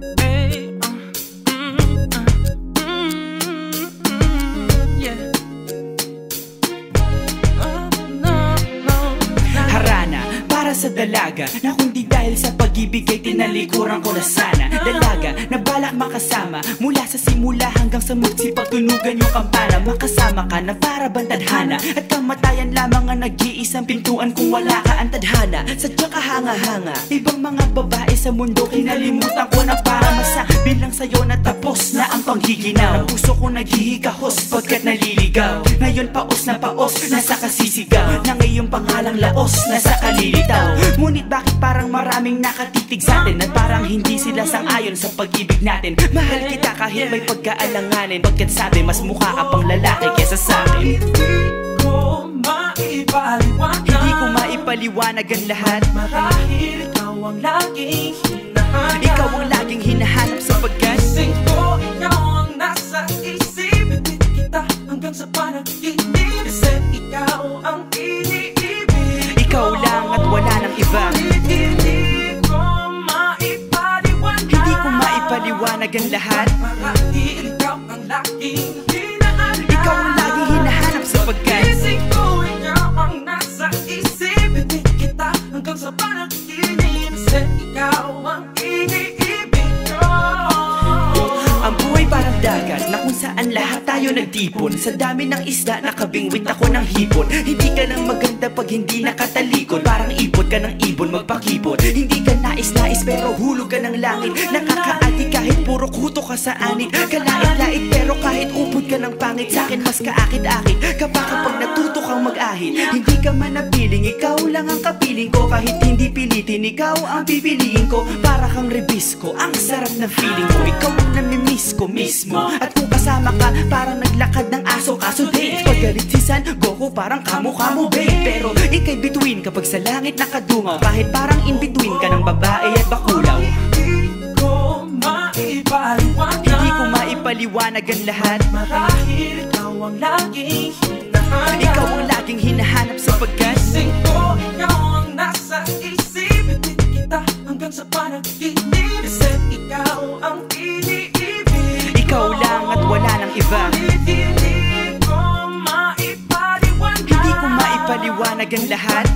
Hey, sa dalaga Na kundi dahil sa pag-ibig ay tinalikuran ko na sana. Dalaga na balak makasama Mula sa simula hanggang sa magsipagtunugan yung kampana. Makasama ka na para bantadhana At kamatayan lamang ang nag-iisang pintuan Kung wala ka ang tadhana. Sadya ka hanga-hanga Ibang mga babae sa mundo Kinalimutan ko na para masabi lang sa'yo na tapos na ang panghiginaw Ang puso ko naghihikahos pagkat naliligaw. Ngayon paos na paos, nasa kasisigaw. Na ngayong pangalang laos, nasa kalilitaw Ngunit bakit parang maraming nakatitig sa atin At parang hindi sila sang-ayon sa pag-ibig natin? Mahal kita kahit may pagkaalanganin. Pagkat sabi mas mukha ka pang lalaki kesa sa akin. Hindi ko maipaliwanag Hindi ko maipaliwanag ang lahat. Marahil ikaw ang laging hinahanap. Ikaw ang laging hinahanap sapagkat Gising ko, ikaw ang nasa isip. Bitbit kita hanggang sa panaginip maipaliwanag ang lahat. Marahil ikaw ang laging hinahanap. Ikaw ang laging hinahanap sapagkat Gising ko, ikaw ang nasa isip. Bitbit kita hanggang sa panaginip. Kasi ikaw ang iniibig ko. Ang buhay parang dagat na kung saan lahat tayo nagtipon Sa dami ng isda nakabingwit ako ng hipon. Hindi ka lang maganda pag hindi nakatalikod. Parang ipot ka ng ibon magpakipot. Hindi ka nais-nais pero hulog ka ng langit. Nakakaati kahit puro kuto ka sa anit. Kalait-lait pero kahit upod ka ng pangit. Sa'kin mas kaakit-akit Kapag kapag natuto kang mag-ahit. Hindi ka man napiling, ikaw lang ang kapiling ko. Kahit hindi pilitin, ikaw ang pipiliin ko. Para kang rebisco, ang sarap ng feeling ko. Ikaw ang namimiss ko mismo. At kung kasama ka, parang naglakad ng aso Kaso date, pag galit si San Goku parang kamo-kamo babe. Pero ikay between kapag sa langit nakadungaw. Kahit parang in between ka ng babae at bakulaw. Hindi ko maipaliwanag Hindi ko maipaliwanag ang lahat. Marahil ikaw ang laging hinahanap. Ikaw ang laging hinahanap sapagkat Gising iba. Hindi ko maipaliwanag Hindi ko maipaliwanag ang lahat.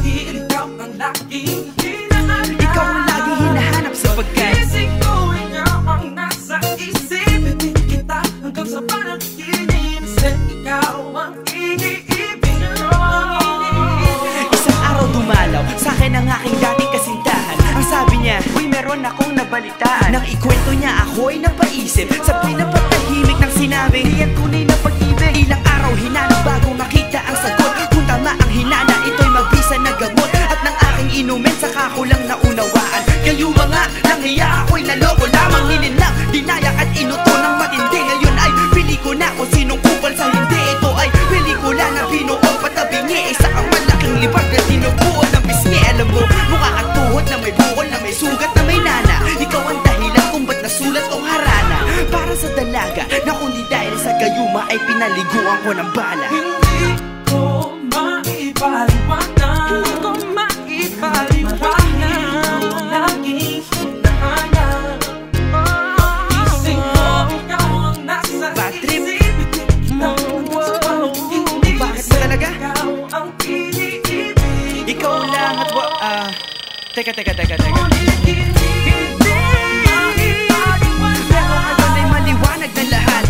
Ikaw ang laging hinahanap Ikaw ang laging hinahanap sapagkat Gising ko, ikaw ang nasa isip sa panaginip Kasi ikaw ang iniibig Isang araw dumalaw sa akin ang aking dating kasintahan. Ang sabi niya, Uy meron akong nabalitaan. Nang ikwento niya ako'y napaisip Sa pinapatahimik luma ay pinaliguan ko ng bala. Hindi ko maipaliwanag. Hindi ko maipaliwanag. Marami ko laging hinahanap Ising mo, ikaw ang nasa isip. Mo Bakit mo talaga? Ikaw ang Ikaw lang at wa... Uh, teka, teka, teka, teka. Ngunit hindi, hindi Maliwanag na lahat.